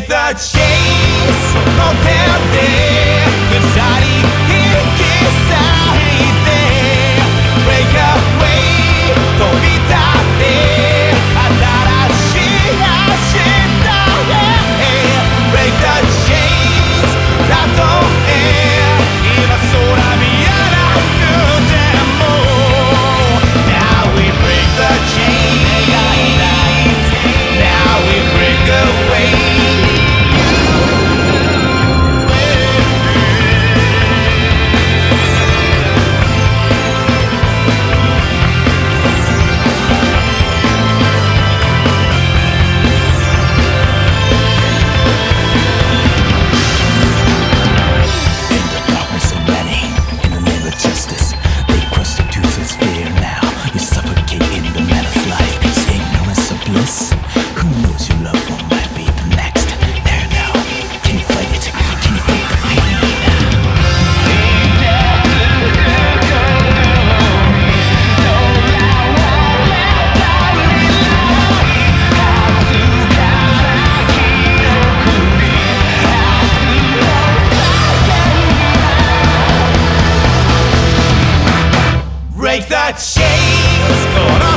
take the chance. break that chain.